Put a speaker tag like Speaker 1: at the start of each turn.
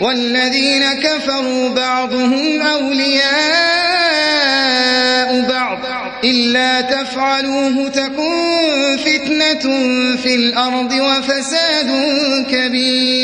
Speaker 1: والذين كفروا بعضهم أولياء بعض. إلا تفعلوه تكون فتنة في الأرض وفساد كبير.